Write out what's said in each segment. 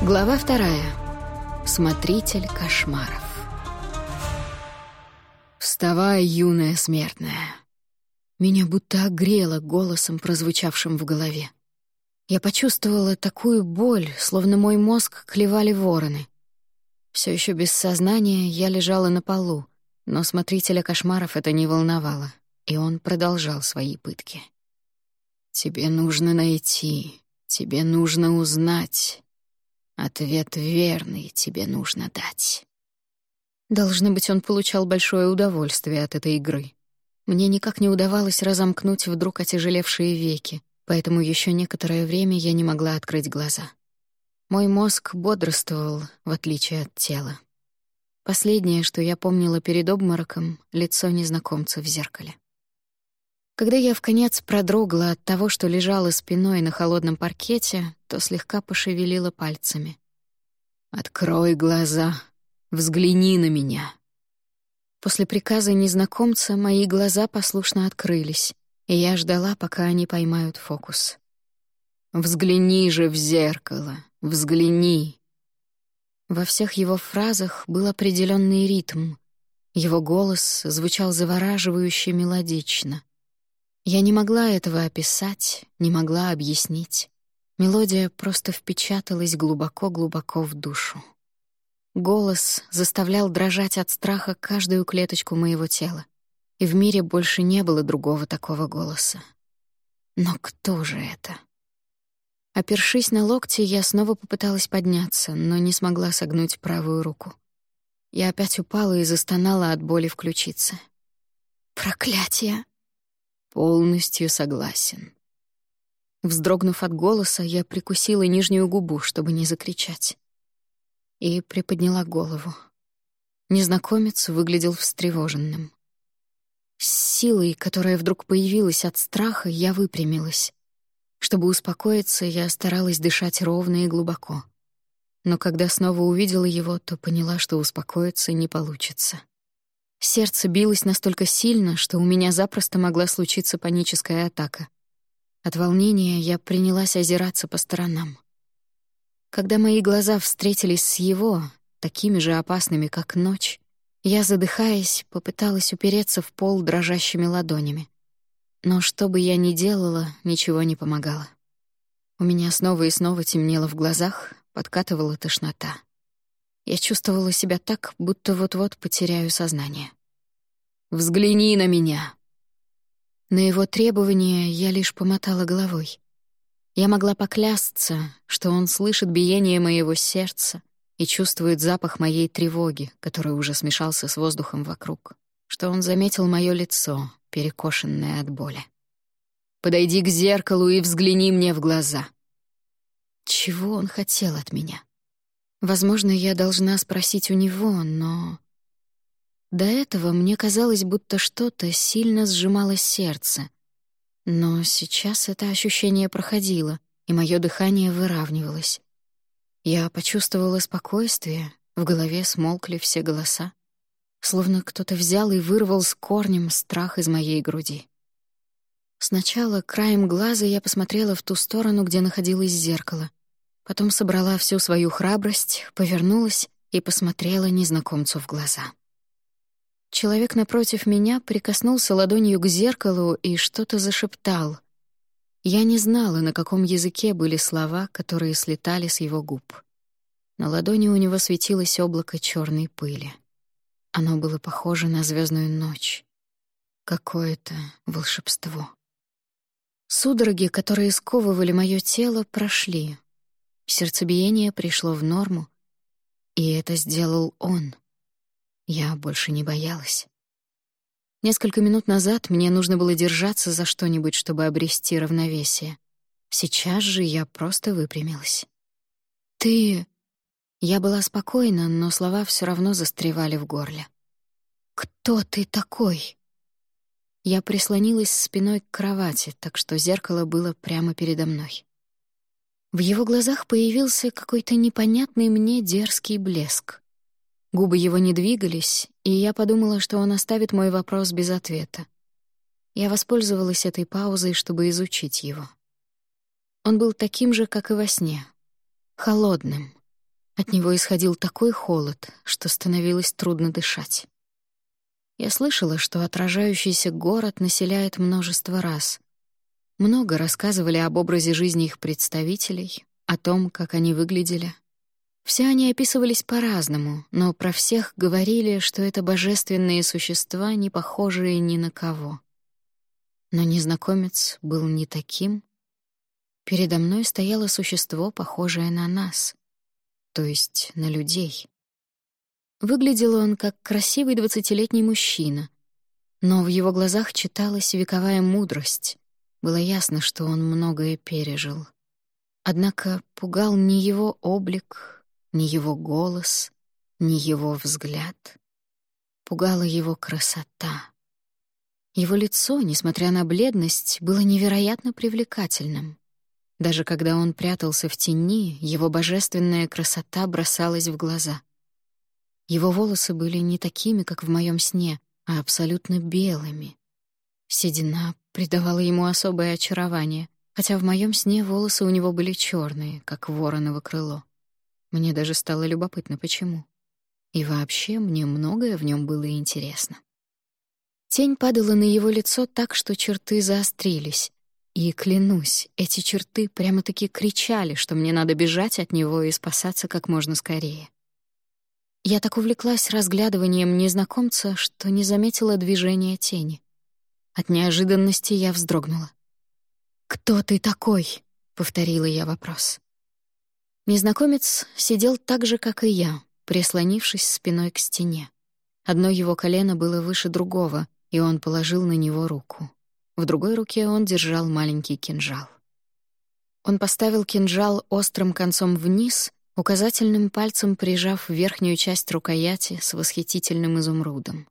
Глава вторая. Смотритель кошмаров. «Вставай, юная смертная!» Меня будто огрело голосом, прозвучавшим в голове. Я почувствовала такую боль, словно мой мозг клевали вороны. Все еще без сознания я лежала на полу, но смотрителя кошмаров это не волновало, и он продолжал свои пытки. «Тебе нужно найти, тебе нужно узнать, Ответ верный тебе нужно дать. Должно быть, он получал большое удовольствие от этой игры. Мне никак не удавалось разомкнуть вдруг отяжелевшие веки, поэтому еще некоторое время я не могла открыть глаза. Мой мозг бодрствовал, в отличие от тела. Последнее, что я помнила перед обмороком — лицо незнакомца в зеркале. Когда я в конец продрогла от того, что лежала спиной на холодном паркете, то слегка пошевелила пальцами. «Открой глаза, взгляни на меня». После приказа незнакомца мои глаза послушно открылись, и я ждала, пока они поймают фокус. «Взгляни же в зеркало, взгляни». Во всех его фразах был определенный ритм. Его голос звучал завораживающе мелодично. Я не могла этого описать, не могла объяснить. Мелодия просто впечаталась глубоко-глубоко в душу. Голос заставлял дрожать от страха каждую клеточку моего тела. И в мире больше не было другого такого голоса. Но кто же это? Опершись на локти, я снова попыталась подняться, но не смогла согнуть правую руку. Я опять упала и застонала от боли в ключице. «Проклятие!» Полностью согласен. Вздрогнув от голоса, я прикусила нижнюю губу, чтобы не закричать. И приподняла голову. Незнакомец выглядел встревоженным. С силой, которая вдруг появилась от страха, я выпрямилась. Чтобы успокоиться, я старалась дышать ровно и глубоко. Но когда снова увидела его, то поняла, что успокоиться не получится. Сердце билось настолько сильно, что у меня запросто могла случиться паническая атака. От волнения я принялась озираться по сторонам. Когда мои глаза встретились с его, такими же опасными, как ночь, я, задыхаясь, попыталась упереться в пол дрожащими ладонями. Но что бы я ни делала, ничего не помогало. У меня снова и снова темнело в глазах, подкатывала тошнота. Я чувствовала себя так, будто вот-вот потеряю сознание. «Взгляни на меня!» На его требования я лишь помотала головой. Я могла поклясться, что он слышит биение моего сердца и чувствует запах моей тревоги, который уже смешался с воздухом вокруг, что он заметил мое лицо, перекошенное от боли. «Подойди к зеркалу и взгляни мне в глаза». Чего он хотел от меня? Возможно, я должна спросить у него, но... До этого мне казалось, будто что-то сильно сжимало сердце. Но сейчас это ощущение проходило, и мое дыхание выравнивалось. Я почувствовала спокойствие, в голове смолкли все голоса. Словно кто-то взял и вырвал с корнем страх из моей груди. Сначала краем глаза я посмотрела в ту сторону, где находилось зеркало. Потом собрала всю свою храбрость, повернулась и посмотрела незнакомцу в глаза. Человек напротив меня прикоснулся ладонью к зеркалу и что-то зашептал. Я не знала, на каком языке были слова, которые слетали с его губ. На ладони у него светилось облако черной пыли. Оно было похоже на звездную ночь. Какое-то волшебство. Судороги, которые сковывали мое тело, прошли, Сердцебиение пришло в норму, и это сделал он. Я больше не боялась. Несколько минут назад мне нужно было держаться за что-нибудь, чтобы обрести равновесие. Сейчас же я просто выпрямилась. «Ты...» Я была спокойна, но слова все равно застревали в горле. «Кто ты такой?» Я прислонилась спиной к кровати, так что зеркало было прямо передо мной. В его глазах появился какой-то непонятный мне дерзкий блеск. Губы его не двигались, и я подумала, что он оставит мой вопрос без ответа. Я воспользовалась этой паузой, чтобы изучить его. Он был таким же, как и во сне. Холодным, От него исходил такой холод, что становилось трудно дышать. Я слышала, что отражающийся город населяет множество раз. Много рассказывали об образе жизни их представителей, о том, как они выглядели. Все они описывались по-разному, но про всех говорили, что это божественные существа, не похожие ни на кого. Но незнакомец был не таким. Передо мной стояло существо, похожее на нас, то есть на людей. Выглядел он как красивый двадцатилетний мужчина, но в его глазах читалась вековая мудрость. Было ясно, что он многое пережил. Однако пугал не его облик, не его голос, не его взгляд. Пугала его красота. Его лицо, несмотря на бледность, было невероятно привлекательным. Даже когда он прятался в тени, его божественная красота бросалась в глаза. Его волосы были не такими, как в моем сне, а абсолютно белыми. Седина придавала ему особое очарование, хотя в моем сне волосы у него были черные, как вороново крыло. Мне даже стало любопытно, почему. И вообще мне многое в нем было интересно. Тень падала на его лицо так, что черты заострились. И, клянусь, эти черты прямо-таки кричали, что мне надо бежать от него и спасаться как можно скорее. Я так увлеклась разглядыванием незнакомца, что не заметила движения тени. От неожиданности я вздрогнула. «Кто ты такой?» — повторила я вопрос. Незнакомец сидел так же, как и я, прислонившись спиной к стене. Одно его колено было выше другого, и он положил на него руку. В другой руке он держал маленький кинжал. Он поставил кинжал острым концом вниз указательным пальцем прижав верхнюю часть рукояти с восхитительным изумрудом.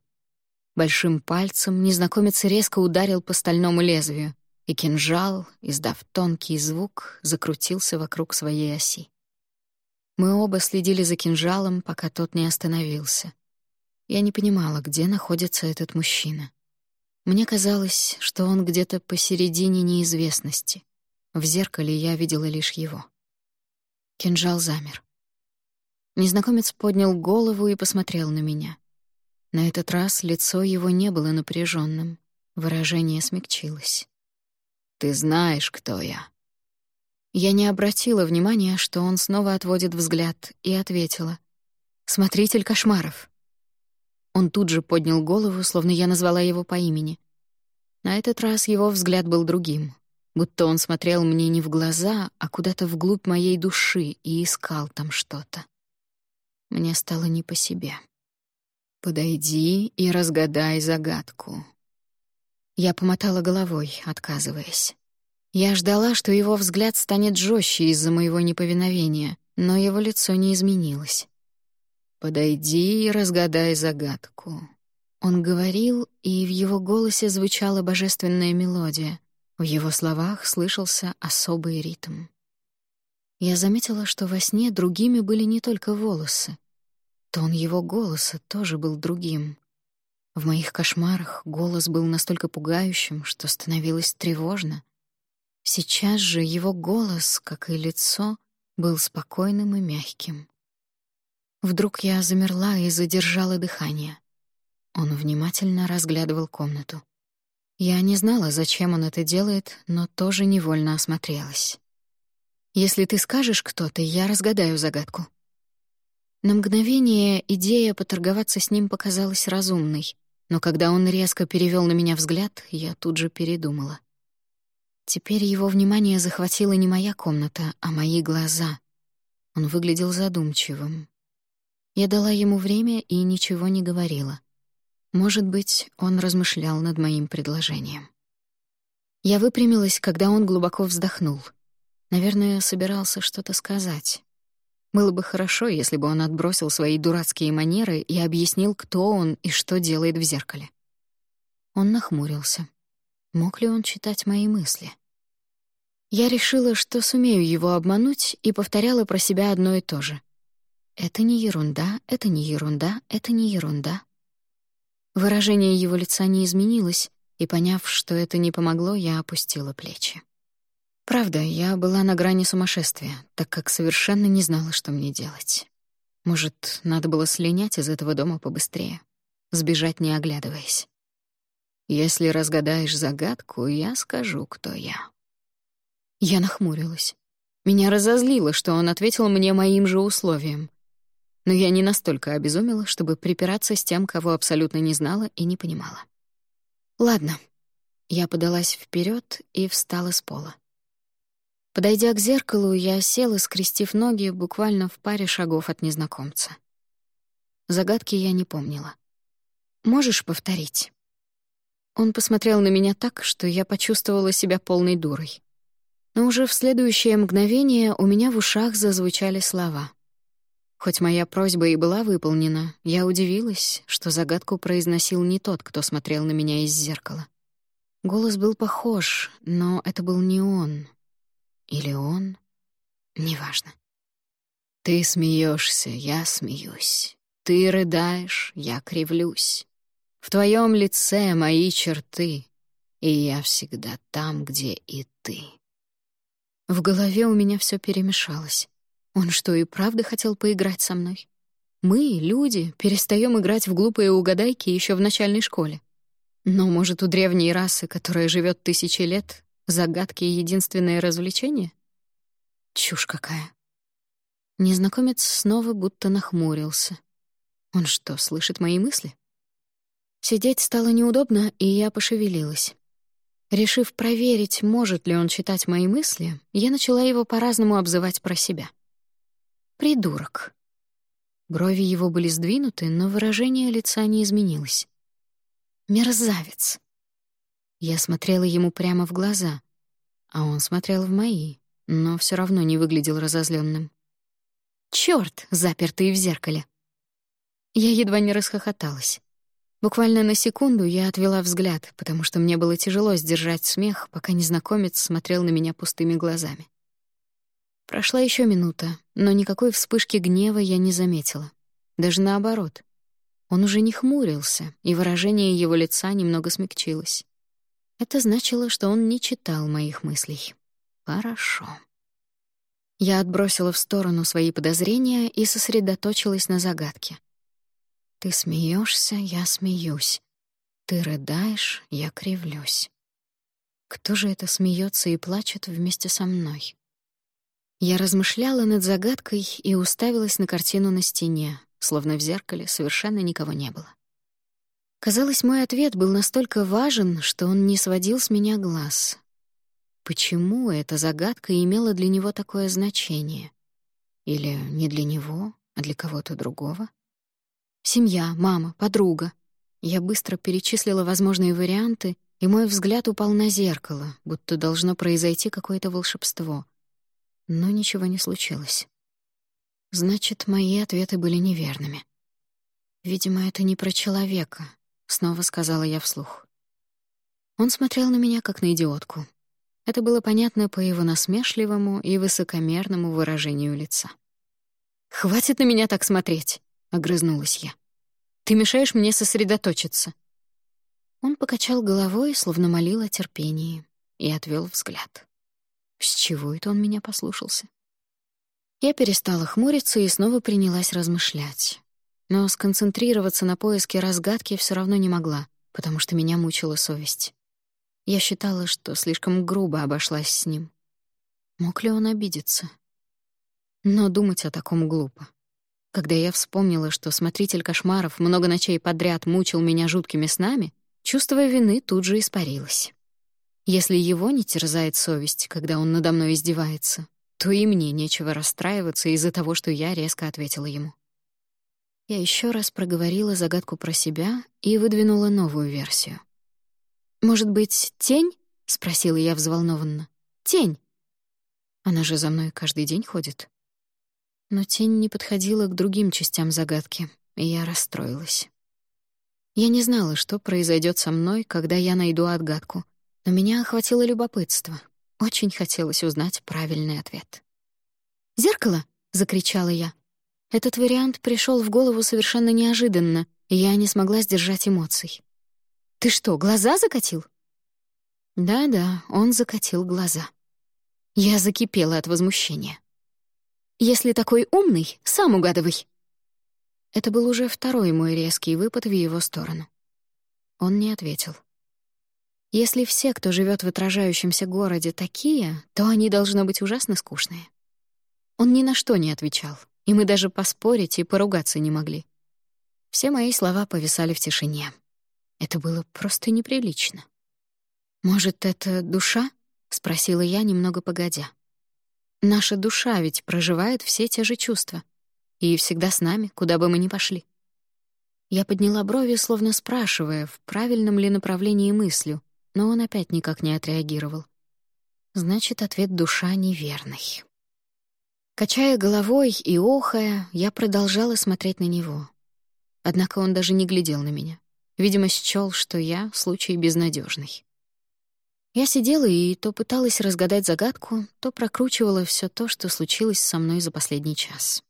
Большим пальцем незнакомец резко ударил по стальному лезвию, и кинжал, издав тонкий звук, закрутился вокруг своей оси. Мы оба следили за кинжалом, пока тот не остановился. Я не понимала, где находится этот мужчина. Мне казалось, что он где-то посередине неизвестности. В зеркале я видела лишь его. Кинжал замер. Незнакомец поднял голову и посмотрел на меня. На этот раз лицо его не было напряженным, выражение смягчилось. «Ты знаешь, кто я». Я не обратила внимания, что он снова отводит взгляд, и ответила. «Смотритель кошмаров». Он тут же поднял голову, словно я назвала его по имени. На этот раз его взгляд был другим, будто он смотрел мне не в глаза, а куда-то вглубь моей души и искал там что-то. Мне стало не по себе. «Подойди и разгадай загадку». Я помотала головой, отказываясь. Я ждала, что его взгляд станет жестче из-за моего неповиновения, но его лицо не изменилось. «Подойди и разгадай загадку». Он говорил, и в его голосе звучала божественная мелодия. В его словах слышался особый ритм. Я заметила, что во сне другими были не только волосы. Тон его голоса тоже был другим. В моих кошмарах голос был настолько пугающим, что становилось тревожно. Сейчас же его голос, как и лицо, был спокойным и мягким. Вдруг я замерла и задержала дыхание. Он внимательно разглядывал комнату. Я не знала, зачем он это делает, но тоже невольно осмотрелась. «Если ты скажешь, кто ты, я разгадаю загадку». На мгновение идея поторговаться с ним показалась разумной, но когда он резко перевел на меня взгляд, я тут же передумала. Теперь его внимание захватила не моя комната, а мои глаза. Он выглядел задумчивым. Я дала ему время и ничего не говорила. Может быть, он размышлял над моим предложением. Я выпрямилась, когда он глубоко вздохнул. Наверное, собирался что-то сказать. Было бы хорошо, если бы он отбросил свои дурацкие манеры и объяснил, кто он и что делает в зеркале. Он нахмурился. Мог ли он читать мои мысли? Я решила, что сумею его обмануть, и повторяла про себя одно и то же. «Это не ерунда, это не ерунда, это не ерунда». Выражение его лица не изменилось, и, поняв, что это не помогло, я опустила плечи. Правда, я была на грани сумасшествия, так как совершенно не знала, что мне делать. Может, надо было слинять из этого дома побыстрее, сбежать не оглядываясь. Если разгадаешь загадку, я скажу, кто я. Я нахмурилась. Меня разозлило, что он ответил мне моим же условием. Но я не настолько обезумела, чтобы припираться с тем, кого абсолютно не знала и не понимала. Ладно. Я подалась вперед и встала с пола. Подойдя к зеркалу, я села, скрестив ноги буквально в паре шагов от незнакомца. Загадки я не помнила. «Можешь повторить?» Он посмотрел на меня так, что я почувствовала себя полной дурой. Но уже в следующее мгновение у меня в ушах зазвучали слова. Хоть моя просьба и была выполнена, я удивилась, что загадку произносил не тот, кто смотрел на меня из зеркала. Голос был похож, но это был не он. Или он? Неважно. Ты смеешься, я смеюсь. Ты рыдаешь, я кривлюсь. В твоем лице мои черты, и я всегда там, где и ты. В голове у меня все перемешалось. Он что, и правда хотел поиграть со мной? Мы, люди, перестаем играть в глупые угадайки еще в начальной школе. Но, может, у древней расы, которая живет тысячи лет, загадки — единственное развлечение? Чушь какая. Незнакомец снова будто нахмурился. Он что, слышит мои мысли? Сидеть стало неудобно, и я пошевелилась. Решив проверить, может ли он читать мои мысли, я начала его по-разному обзывать про себя. «Придурок». Брови его были сдвинуты, но выражение лица не изменилось. «Мерзавец». Я смотрела ему прямо в глаза, а он смотрел в мои, но все равно не выглядел разозленным. «Чёрт, запертый в зеркале!» Я едва не расхохоталась. Буквально на секунду я отвела взгляд, потому что мне было тяжело сдержать смех, пока незнакомец смотрел на меня пустыми глазами. Прошла еще минута, но никакой вспышки гнева я не заметила. Даже наоборот. Он уже не хмурился, и выражение его лица немного смягчилось. Это значило, что он не читал моих мыслей. Хорошо. Я отбросила в сторону свои подозрения и сосредоточилась на загадке. Ты смеешься, я смеюсь. Ты рыдаешь, я кривлюсь. Кто же это смеется и плачет вместе со мной? Я размышляла над загадкой и уставилась на картину на стене, словно в зеркале совершенно никого не было. Казалось, мой ответ был настолько важен, что он не сводил с меня глаз. Почему эта загадка имела для него такое значение? Или не для него, а для кого-то другого? Семья, мама, подруга. Я быстро перечислила возможные варианты, и мой взгляд упал на зеркало, будто должно произойти какое-то волшебство. Но ничего не случилось. Значит, мои ответы были неверными. «Видимо, это не про человека», — снова сказала я вслух. Он смотрел на меня, как на идиотку. Это было понятно по его насмешливому и высокомерному выражению лица. «Хватит на меня так смотреть!» — огрызнулась я. «Ты мешаешь мне сосредоточиться». Он покачал головой, словно молил о терпении, и отвел взгляд. С чего это он меня послушался? Я перестала хмуриться и снова принялась размышлять. Но сконцентрироваться на поиске разгадки все равно не могла, потому что меня мучила совесть. Я считала, что слишком грубо обошлась с ним. Мог ли он обидеться? Но думать о таком глупо. Когда я вспомнила, что смотритель кошмаров много ночей подряд мучил меня жуткими снами, чувство вины тут же испарилось. Если его не терзает совесть, когда он надо мной издевается, то и мне нечего расстраиваться из-за того, что я резко ответила ему. Я еще раз проговорила загадку про себя и выдвинула новую версию. «Может быть, тень?» — спросила я взволнованно. «Тень!» Она же за мной каждый день ходит. Но тень не подходила к другим частям загадки, и я расстроилась. Я не знала, что произойдет со мной, когда я найду отгадку, но меня охватило любопытство. Очень хотелось узнать правильный ответ. «Зеркало!» — закричала я. Этот вариант пришел в голову совершенно неожиданно, и я не смогла сдержать эмоций. «Ты что, глаза закатил?» Да-да, он закатил глаза. Я закипела от возмущения. Если такой умный, сам угадывай. Это был уже второй мой резкий выпад в его сторону. Он не ответил. Если все, кто живет в отражающемся городе, такие, то они должны быть ужасно скучные. Он ни на что не отвечал, и мы даже поспорить и поругаться не могли. Все мои слова повисали в тишине. Это было просто неприлично. «Может, это душа?» — спросила я, немного погодя. «Наша душа ведь проживает все те же чувства. И всегда с нами, куда бы мы ни пошли». Я подняла брови, словно спрашивая, в правильном ли направлении мыслю, но он опять никак не отреагировал. Значит, ответ душа неверный. Качая головой и охая, я продолжала смотреть на него. Однако он даже не глядел на меня. Видимо, счёл, что я — случай безнадежный. Я сидела и то пыталась разгадать загадку, то прокручивала все то, что случилось со мной за последний час.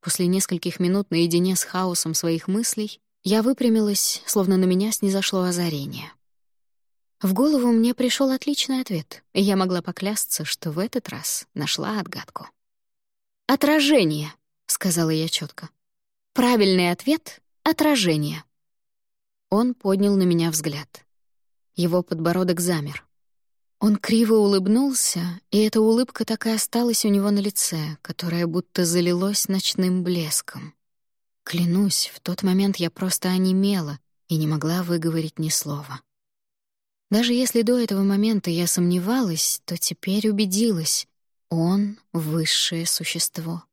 После нескольких минут наедине с хаосом своих мыслей я выпрямилась, словно на меня снизошло озарение. В голову мне пришел отличный ответ, и я могла поклясться, что в этот раз нашла отгадку. «Отражение», — сказала я четко. «Правильный ответ — отражение». Он поднял на меня взгляд. Его подбородок замер. Он криво улыбнулся, и эта улыбка так и осталась у него на лице, которая будто залилось ночным блеском. Клянусь, в тот момент я просто онемела и не могла выговорить ни слова. Даже если до этого момента я сомневалась, то теперь убедилась — он — высшее существо.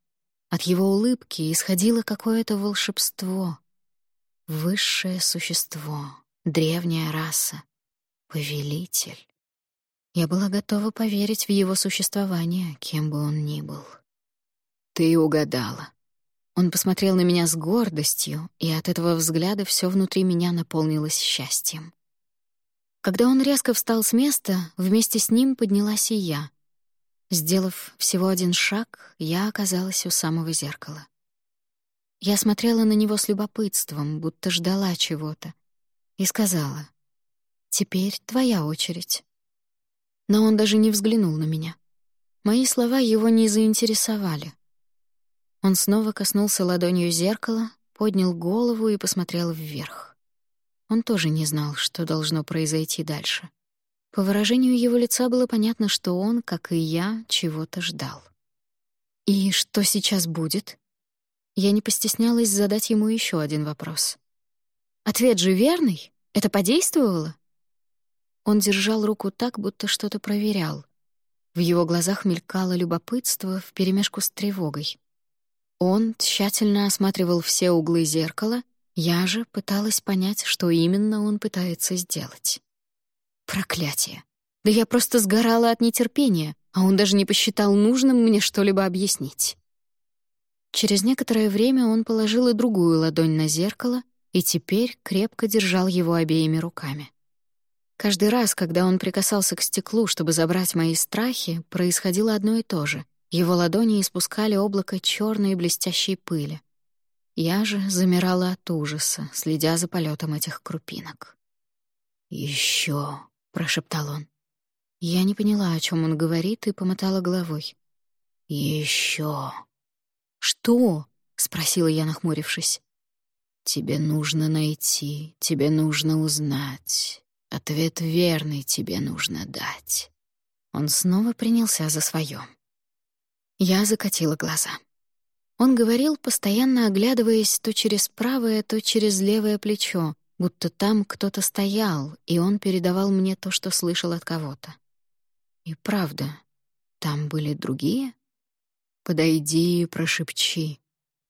От его улыбки исходило какое-то волшебство. Высшее существо, древняя раса, повелитель. Я была готова поверить в его существование, кем бы он ни был. «Ты угадала». Он посмотрел на меня с гордостью, и от этого взгляда все внутри меня наполнилось счастьем. Когда он резко встал с места, вместе с ним поднялась и я. Сделав всего один шаг, я оказалась у самого зеркала. Я смотрела на него с любопытством, будто ждала чего-то, и сказала, «Теперь твоя очередь». Но он даже не взглянул на меня. Мои слова его не заинтересовали. Он снова коснулся ладонью зеркала, поднял голову и посмотрел вверх. Он тоже не знал, что должно произойти дальше. По выражению его лица было понятно, что он, как и я, чего-то ждал. «И что сейчас будет?» Я не постеснялась задать ему еще один вопрос. «Ответ же верный? Это подействовало?» Он держал руку так, будто что-то проверял. В его глазах мелькало любопытство вперемешку с тревогой. Он тщательно осматривал все углы зеркала я же пыталась понять, что именно он пытается сделать. Проклятие. Да я просто сгорала от нетерпения, а он даже не посчитал нужным мне что-либо объяснить. Через некоторое время он положил и другую ладонь на зеркало и теперь крепко держал его обеими руками. Каждый раз, когда он прикасался к стеклу, чтобы забрать мои страхи, происходило одно и то же. Его ладони испускали облако черной блестящей пыли. Я же замирала от ужаса, следя за полетом этих крупинок. Еще, прошептал он. Я не поняла, о чем он говорит, и помотала головой. Еще. Что? спросила я, нахмурившись. Тебе нужно найти, тебе нужно узнать. Ответ верный тебе нужно дать. Он снова принялся за свое. Я закатила глаза. Он говорил, постоянно оглядываясь то через правое, то через левое плечо, будто там кто-то стоял, и он передавал мне то, что слышал от кого-то. И правда, там были другие? Подойди и прошепчи.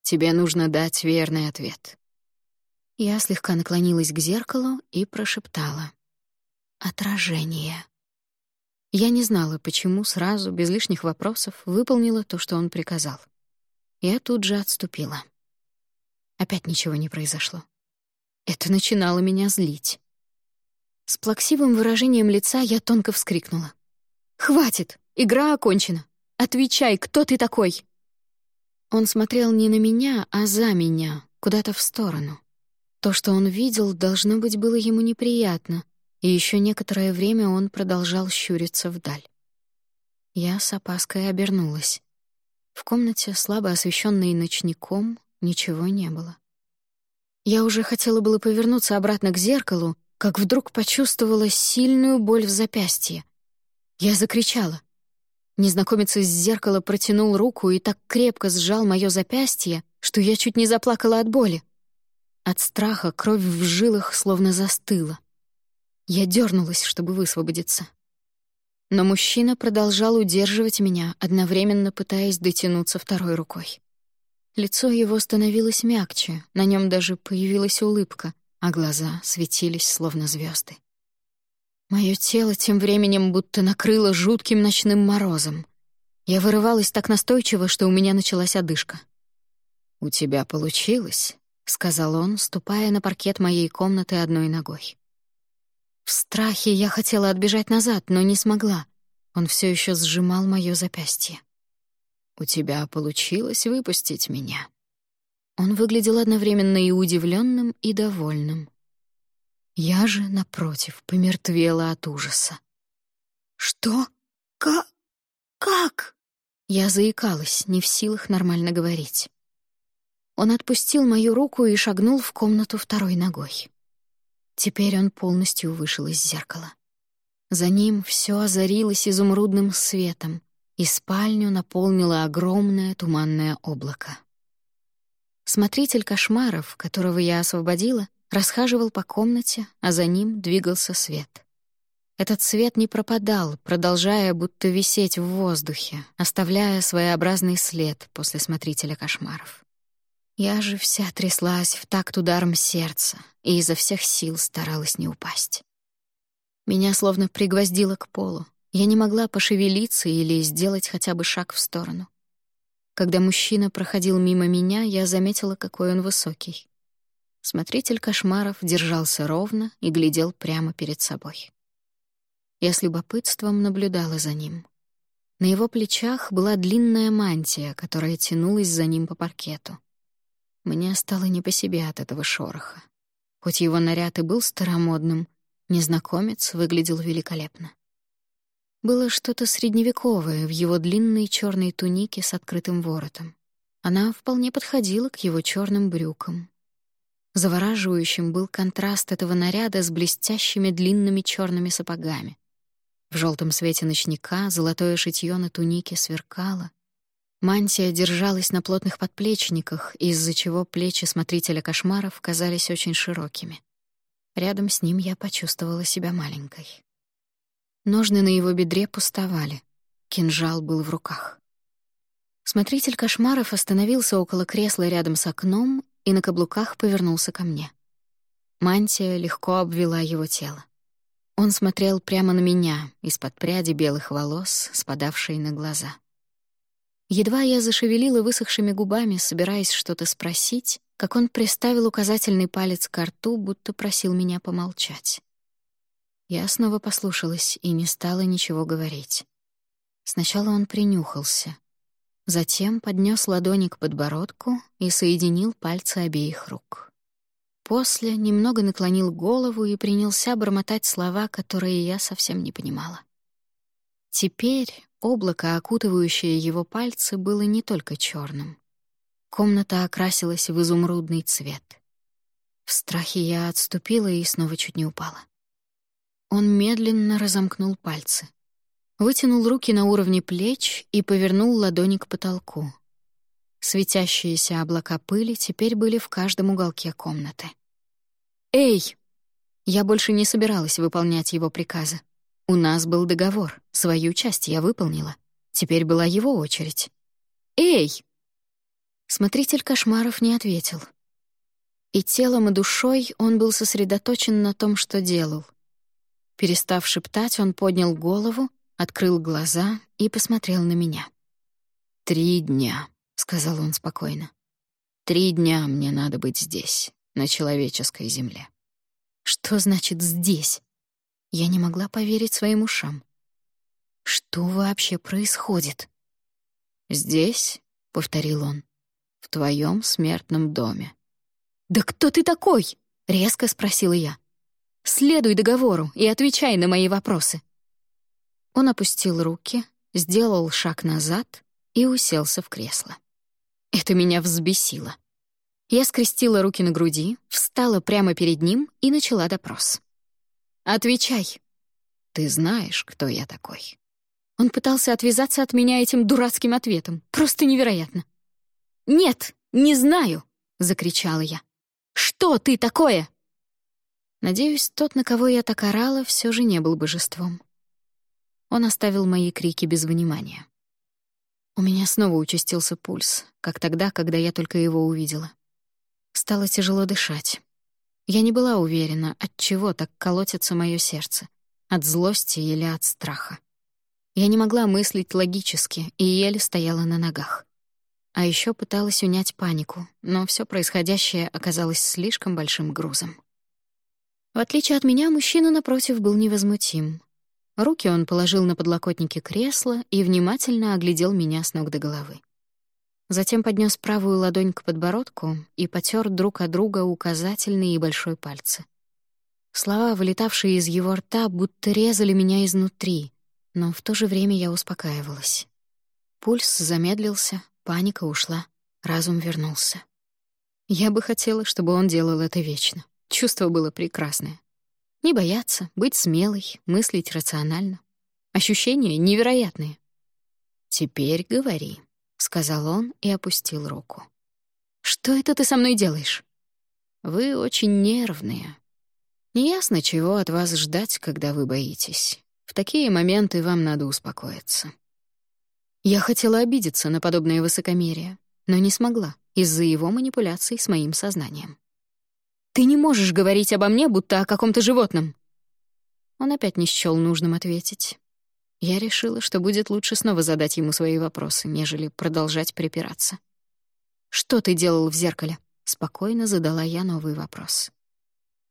Тебе нужно дать верный ответ. Я слегка наклонилась к зеркалу и прошептала. Отражение. Я не знала, почему сразу, без лишних вопросов, выполнила то, что он приказал. Я тут же отступила. Опять ничего не произошло. Это начинало меня злить. С плаксивым выражением лица я тонко вскрикнула. «Хватит! Игра окончена! Отвечай, кто ты такой?» Он смотрел не на меня, а за меня, куда-то в сторону. То, что он видел, должно быть, было ему неприятно, и еще некоторое время он продолжал щуриться вдаль. Я с опаской обернулась. В комнате, слабо освещенной ночником, ничего не было. Я уже хотела было повернуться обратно к зеркалу, как вдруг почувствовала сильную боль в запястье. Я закричала. Незнакомец из зеркала протянул руку и так крепко сжал мое запястье, что я чуть не заплакала от боли. От страха кровь в жилах словно застыла. Я дернулась, чтобы высвободиться. Но мужчина продолжал удерживать меня, одновременно пытаясь дотянуться второй рукой. Лицо его становилось мягче, на нем даже появилась улыбка, а глаза светились, словно звезды. Мое тело тем временем будто накрыло жутким ночным морозом. Я вырывалась так настойчиво, что у меня началась одышка. «У тебя получилось», — сказал он, ступая на паркет моей комнаты одной ногой. В страхе я хотела отбежать назад, но не смогла. Он все еще сжимал мое запястье. «У тебя получилось выпустить меня», он выглядел одновременно и удивленным, и довольным. Я же, напротив, помертвела от ужаса. «Что? Как? Как?» Я заикалась, не в силах нормально говорить. Он отпустил мою руку и шагнул в комнату второй ногой. Теперь он полностью вышел из зеркала. За ним все озарилось изумрудным светом, и спальню наполнило огромное туманное облако. Смотритель кошмаров, которого я освободила, расхаживал по комнате, а за ним двигался свет. Этот свет не пропадал, продолжая будто висеть в воздухе, оставляя своеобразный след после смотрителя кошмаров. Я же вся тряслась в такт ударом сердца и изо всех сил старалась не упасть. Меня словно пригвоздило к полу. Я не могла пошевелиться или сделать хотя бы шаг в сторону. Когда мужчина проходил мимо меня, я заметила, какой он высокий. Смотритель кошмаров держался ровно и глядел прямо перед собой. Я с любопытством наблюдала за ним. На его плечах была длинная мантия, которая тянулась за ним по паркету. Мне стало не по себе от этого шороха. Хоть его наряд и был старомодным, незнакомец выглядел великолепно. Было что-то средневековое в его длинной черной тунике с открытым воротом. Она вполне подходила к его черным брюкам. Завораживающим был контраст этого наряда с блестящими длинными черными сапогами. В желтом свете ночника золотое шитье на тунике сверкало. Мантия держалась на плотных подплечниках, из-за чего плечи смотрителя кошмаров казались очень широкими. Рядом с ним я почувствовала себя маленькой. Ножны на его бедре пустовали. Кинжал был в руках. Смотритель кошмаров остановился около кресла рядом с окном и на каблуках повернулся ко мне. Мантия легко обвела его тело. Он смотрел прямо на меня, из-под пряди белых волос, спадавшей на глаза. Едва я зашевелила высохшими губами, собираясь что-то спросить, как он приставил указательный палец к рту, будто просил меня помолчать. Я снова послушалась и не стала ничего говорить. Сначала он принюхался, затем поднес ладони к подбородку и соединил пальцы обеих рук. После немного наклонил голову и принялся бормотать слова, которые я совсем не понимала. Теперь облако, окутывающее его пальцы, было не только черным. Комната окрасилась в изумрудный цвет. В страхе я отступила и снова чуть не упала. Он медленно разомкнул пальцы. Вытянул руки на уровне плеч и повернул ладони к потолку. Светящиеся облака пыли теперь были в каждом уголке комнаты. «Эй!» Я больше не собиралась выполнять его приказы. У нас был договор, свою часть я выполнила. Теперь была его очередь. «Эй!» Смотритель кошмаров не ответил. И телом, и душой он был сосредоточен на том, что делал — Перестав шептать, он поднял голову, открыл глаза и посмотрел на меня. «Три дня», — сказал он спокойно. «Три дня мне надо быть здесь, на человеческой земле». «Что значит «здесь»?» Я не могла поверить своим ушам. «Что вообще происходит?» «Здесь», — повторил он, — «в твоем смертном доме». «Да кто ты такой?» — резко спросила я. Следуй договору и отвечай на мои вопросы». Он опустил руки, сделал шаг назад и уселся в кресло. Это меня взбесило. Я скрестила руки на груди, встала прямо перед ним и начала допрос. «Отвечай». «Ты знаешь, кто я такой?» Он пытался отвязаться от меня этим дурацким ответом. Просто невероятно. «Нет, не знаю!» — закричала я. «Что ты такое?» Надеюсь, тот, на кого я так орала, все же не был божеством. Он оставил мои крики без внимания. У меня снова участился пульс, как тогда, когда я только его увидела. Стало тяжело дышать. Я не была уверена, от чего так колотится мое сердце — от злости или от страха. Я не могла мыслить логически и еле стояла на ногах. А еще пыталась унять панику, но все происходящее оказалось слишком большим грузом. В отличие от меня, мужчина напротив был невозмутим. Руки он положил на подлокотники кресла и внимательно оглядел меня с ног до головы. Затем поднес правую ладонь к подбородку и потер друг от друга указательные и большой пальцы. Слова, вылетавшие из его рта, будто резали меня изнутри, но в то же время я успокаивалась. Пульс замедлился, паника ушла, разум вернулся. Я бы хотела, чтобы он делал это вечно. Чувство было прекрасное. Не бояться, быть смелой, мыслить рационально. Ощущения невероятные. «Теперь говори», — сказал он и опустил руку. «Что это ты со мной делаешь?» «Вы очень нервные. Неясно, чего от вас ждать, когда вы боитесь. В такие моменты вам надо успокоиться». Я хотела обидеться на подобное высокомерие, но не смогла из-за его манипуляций с моим сознанием. «Ты не можешь говорить обо мне, будто о каком-то животном!» Он опять не счёл нужным ответить. Я решила, что будет лучше снова задать ему свои вопросы, нежели продолжать припираться. «Что ты делал в зеркале?» — спокойно задала я новый вопрос.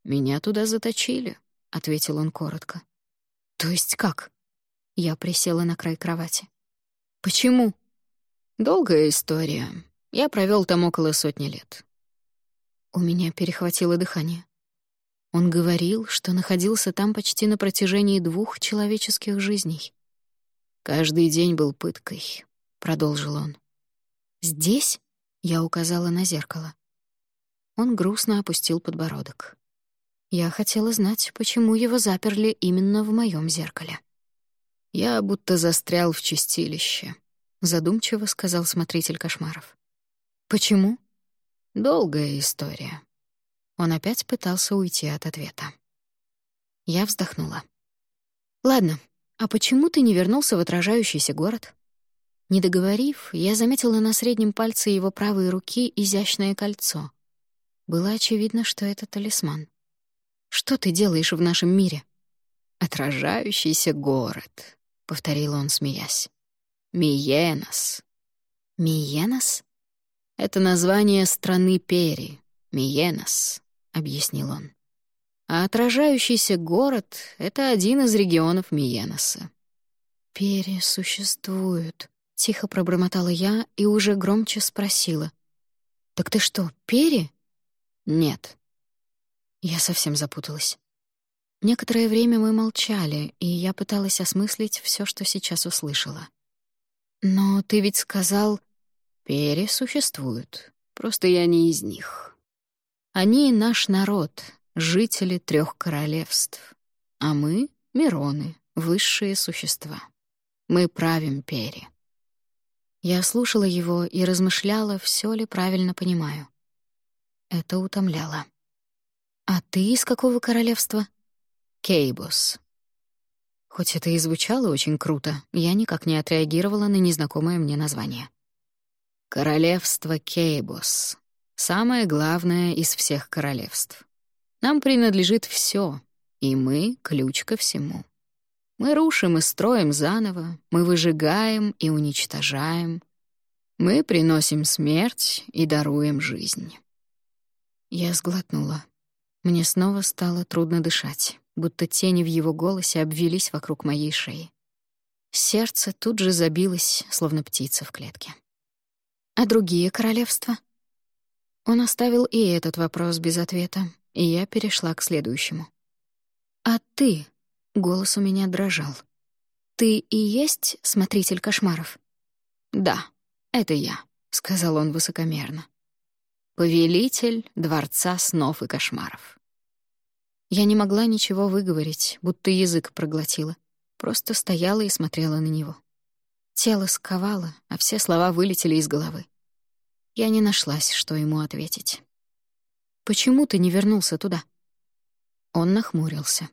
«Меня туда заточили», — ответил он коротко. «То есть как?» Я присела на край кровати. «Почему?» «Долгая история. Я провел там около сотни лет». У меня перехватило дыхание. Он говорил, что находился там почти на протяжении двух человеческих жизней. «Каждый день был пыткой», — продолжил он. «Здесь?» — я указала на зеркало. Он грустно опустил подбородок. Я хотела знать, почему его заперли именно в моем зеркале. «Я будто застрял в чистилище», — задумчиво сказал смотритель кошмаров. «Почему?» «Долгая история». Он опять пытался уйти от ответа. Я вздохнула. «Ладно, «А почему ты не вернулся в отражающийся город?» Не договорив, я заметила на среднем пальце его правой руки изящное кольцо. Было очевидно, что это талисман. «Что ты делаешь в нашем мире?» «Отражающийся город», — повторил он, смеясь. «Миенос». «Миенос?» «Это название страны Пери. Миенос», — объяснил он а отражающийся город — это один из регионов Миеноса. «Пересуществуют», — тихо пробормотала я и уже громче спросила. «Так ты что, пере?» «Нет». Я совсем запуталась. Некоторое время мы молчали, и я пыталась осмыслить все, что сейчас услышала. «Но ты ведь сказал...» «Пере существуют, просто я не из них. Они — наш народ, жители трех королевств, а мы — Мироны, высшие существа. Мы правим Пери. Я слушала его и размышляла, все ли правильно понимаю. Это утомляло. «А ты из какого королевства?» «Кейбус». Хоть это и звучало очень круто, я никак не отреагировала на незнакомое мне название. «Королевство Кейбус. Самое главное из всех королевств. Нам принадлежит все, и мы — ключ ко всему. Мы рушим и строим заново, мы выжигаем и уничтожаем. Мы приносим смерть и даруем жизнь. Я сглотнула. Мне снова стало трудно дышать, будто тени в его голосе обвелись вокруг моей шеи. Сердце тут же забилось, словно птица в клетке. «А другие королевства?» Он оставил и этот вопрос без ответа, и я перешла к следующему. «А ты?» — голос у меня дрожал. «Ты и есть смотритель кошмаров?» «Да, это я», — сказал он высокомерно. Повелитель дворца снов и кошмаров. Я не могла ничего выговорить, будто язык проглотила. Просто стояла и смотрела на него. Тело сковало, а все слова вылетели из головы. Я не нашлась, что ему ответить. «Почему ты не вернулся туда?» Он нахмурился.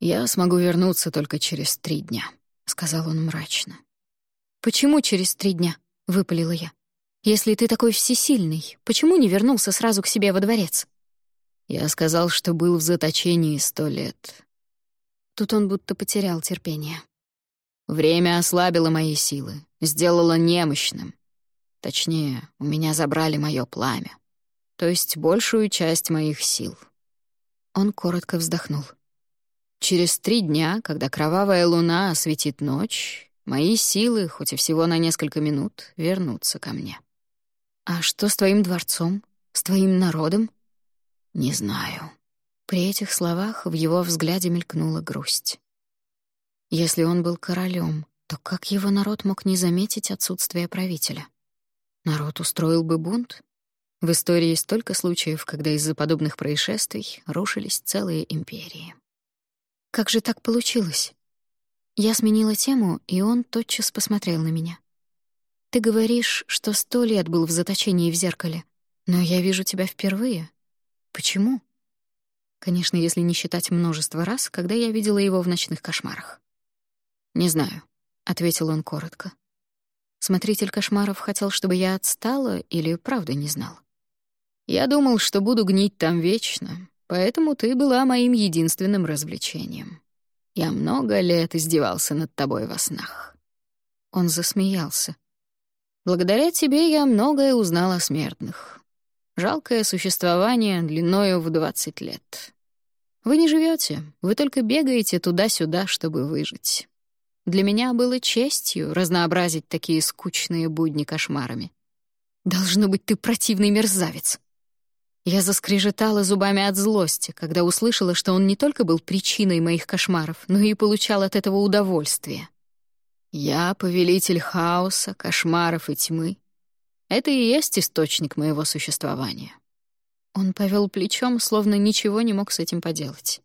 «Я смогу вернуться только через три дня», — сказал он мрачно. «Почему через три дня?» — выпалила я. «Если ты такой всесильный, почему не вернулся сразу к себе во дворец?» Я сказал, что был в заточении сто лет. Тут он будто потерял терпение. Время ослабило мои силы, сделало немощным. Точнее, у меня забрали мое пламя, то есть большую часть моих сил. Он коротко вздохнул. Через три дня, когда кровавая луна осветит ночь, мои силы, хоть и всего на несколько минут, вернутся ко мне. А что с твоим дворцом? С твоим народом? Не знаю. При этих словах в его взгляде мелькнула грусть. Если он был королем, то как его народ мог не заметить отсутствие правителя? Народ устроил бы бунт? В истории столько случаев, когда из-за подобных происшествий рушились целые империи. Как же так получилось? Я сменила тему, и он тотчас посмотрел на меня. Ты говоришь, что сто лет был в заточении в зеркале, но я вижу тебя впервые. Почему? Конечно, если не считать множество раз, когда я видела его в ночных кошмарах. «Не знаю», — ответил он коротко. Смотритель кошмаров хотел, чтобы я отстала или правда не знал? «Я думал, что буду гнить там вечно, поэтому ты была моим единственным развлечением. Я много лет издевался над тобой во снах». Он засмеялся. «Благодаря тебе я многое узнал о смертных. Жалкое существование длиною в двадцать лет. Вы не живете, вы только бегаете туда-сюда, чтобы выжить. Для меня было честью разнообразить такие скучные будни кошмарами. Должно быть, ты противный мерзавец. Я заскрежетала зубами от злости, когда услышала, что он не только был причиной моих кошмаров, но и получал от этого удовольствие. Я повелитель хаоса, кошмаров и тьмы, это и есть источник моего существования. Он повел плечом, словно ничего не мог с этим поделать.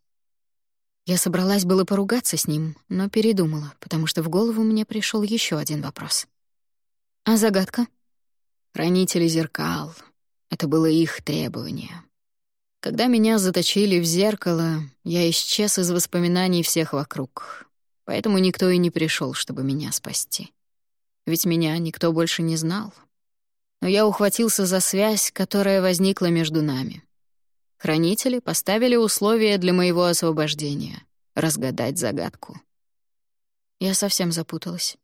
Я собралась было поругаться с ним, но передумала, потому что в голову мне пришел еще один вопрос. А загадка? Хранители зеркал. Это было их требование. Когда меня заточили в зеркало, я исчез из воспоминаний всех вокруг. Поэтому никто и не пришел, чтобы меня спасти. Ведь меня никто больше не знал но я ухватился за связь, которая возникла между нами. Хранители поставили условия для моего освобождения — разгадать загадку. Я совсем запуталась.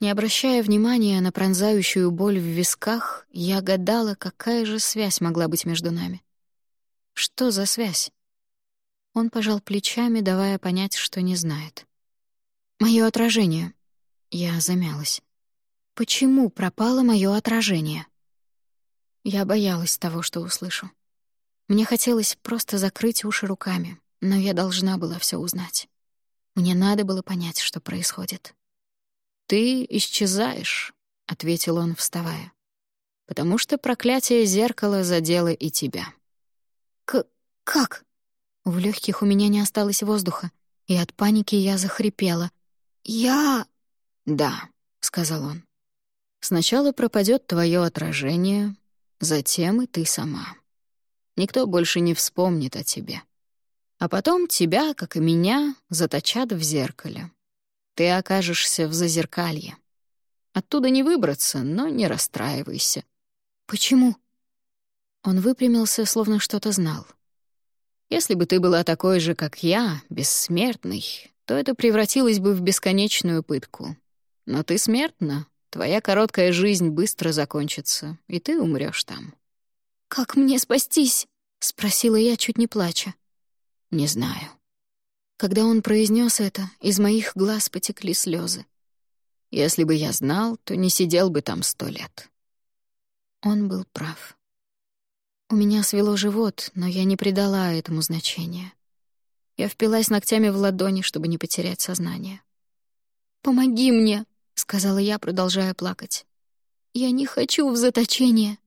Не обращая внимания на пронзающую боль в висках, я гадала, какая же связь могла быть между нами. Что за связь? Он пожал плечами, давая понять, что не знает. Моё отражение. Я замялась. Почему пропало моё отражение? Я боялась того, что услышу. Мне хотелось просто закрыть уши руками, но я должна была все узнать. Мне надо было понять, что происходит. «Ты исчезаешь», — ответил он, вставая, «потому что проклятие зеркала задело и тебя». «К... как?» В легких у меня не осталось воздуха, и от паники я захрипела. «Я...» «Да», — сказал он. «Сначала пропадет твое отражение, Затем и ты сама. Никто больше не вспомнит о тебе. А потом тебя, как и меня, заточат в зеркале. Ты окажешься в зазеркалье. Оттуда не выбраться, но не расстраивайся. Почему? Он выпрямился, словно что-то знал. Если бы ты была такой же, как я, бессмертной, то это превратилось бы в бесконечную пытку. Но ты смертна, Твоя короткая жизнь быстро закончится, и ты умрёшь там. «Как мне спастись?» — спросила я, чуть не плача. «Не знаю». Когда он произнёс это, из моих глаз потекли слёзы. «Если бы я знал, то не сидел бы там сто лет». Он был прав. У меня свело живот, но я не придала этому значения. Я впилась ногтями в ладони, чтобы не потерять сознание. «Помоги мне!» — сказала я, продолжая плакать. «Я не хочу в заточение».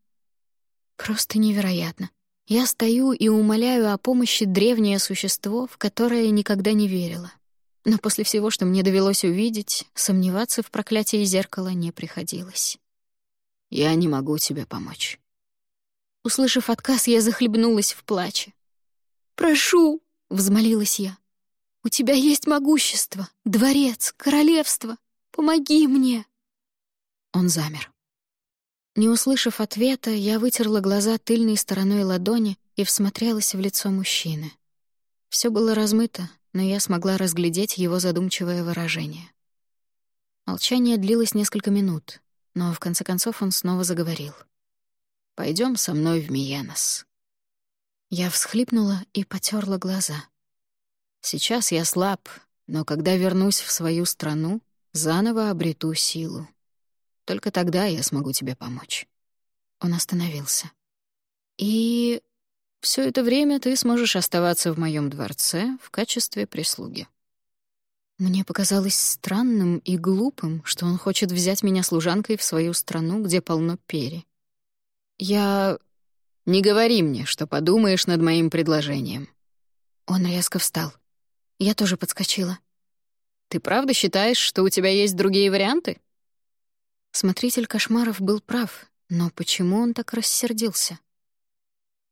Просто невероятно. Я стою и умоляю о помощи древнее существо, в которое никогда не верила. Но после всего, что мне довелось увидеть, сомневаться в проклятии зеркала не приходилось. «Я не могу тебе помочь». Услышав отказ, я захлебнулась в плаче. «Прошу!» — взмолилась я. «У тебя есть могущество, дворец, королевство. Помоги мне!» Он замер. Не услышав ответа, я вытерла глаза тыльной стороной ладони и всмотрелась в лицо мужчины. Все было размыто, но я смогла разглядеть его задумчивое выражение. Молчание длилось несколько минут, но в конце концов он снова заговорил. Пойдем со мной в Миенос». Я всхлипнула и потерла глаза. «Сейчас я слаб, но когда вернусь в свою страну, заново обрету силу. Только тогда я смогу тебе помочь». Он остановился. «И все это время ты сможешь оставаться в моем дворце в качестве прислуги». Мне показалось странным и глупым, что он хочет взять меня служанкой в свою страну, где полно пери. Я... Не говори мне, что подумаешь над моим предложением. Он резко встал. Я тоже подскочила. Ты правда считаешь, что у тебя есть другие варианты? Смотритель кошмаров был прав, но почему он так рассердился?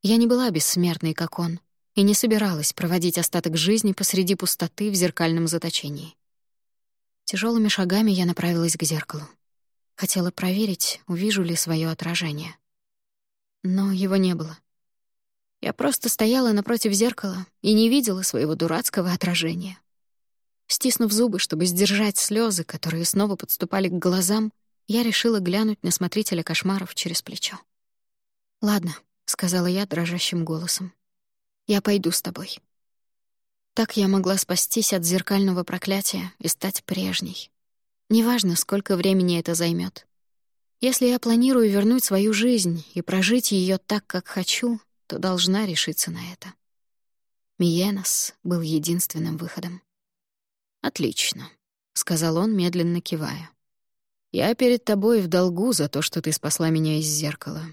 Я не была бессмертной, как он, и не собиралась проводить остаток жизни посреди пустоты в зеркальном заточении. Тяжелыми шагами я направилась к зеркалу. Хотела проверить, увижу ли свое отражение но его не было. Я просто стояла напротив зеркала и не видела своего дурацкого отражения. Стиснув зубы, чтобы сдержать слезы, которые снова подступали к глазам, я решила глянуть на смотрителя кошмаров через плечо. «Ладно», — сказала я дрожащим голосом. «Я пойду с тобой». Так я могла спастись от зеркального проклятия и стать прежней. Неважно, сколько времени это займет. Если я планирую вернуть свою жизнь и прожить ее так, как хочу, то должна решиться на это. Миенос был единственным выходом. «Отлично», — сказал он, медленно кивая. «Я перед тобой в долгу за то, что ты спасла меня из зеркала.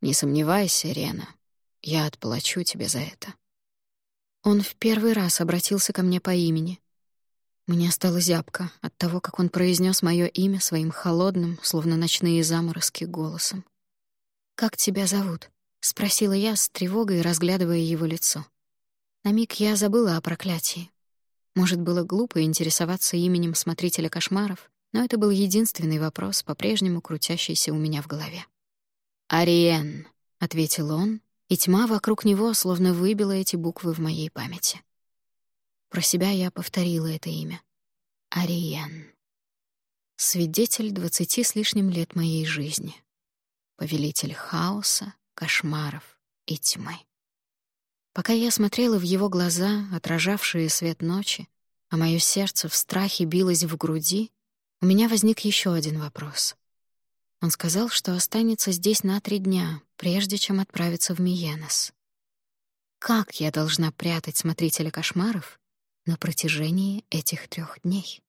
Не сомневайся, Рена, я отплачу тебе за это». Он в первый раз обратился ко мне по имени, мне стало зябко от того, как он произнес мое имя своим холодным, словно ночные заморозки, голосом. «Как тебя зовут?» — спросила я с тревогой, разглядывая его лицо. На миг я забыла о проклятии. Может, было глупо интересоваться именем смотрителя кошмаров, но это был единственный вопрос, по-прежнему крутящийся у меня в голове. «Ариен», — ответил он, и тьма вокруг него словно выбила эти буквы в моей памяти. Про себя я повторила это имя. Ариен. Свидетель двадцати с лишним лет моей жизни. Повелитель хаоса, кошмаров и тьмы. Пока я смотрела в его глаза, отражавшие свет ночи, а мое сердце в страхе билось в груди, у меня возник еще один вопрос. Он сказал, что останется здесь на три дня, прежде чем отправиться в Миенос. Как я должна прятать смотрителя кошмаров на протяжении этих трех дней.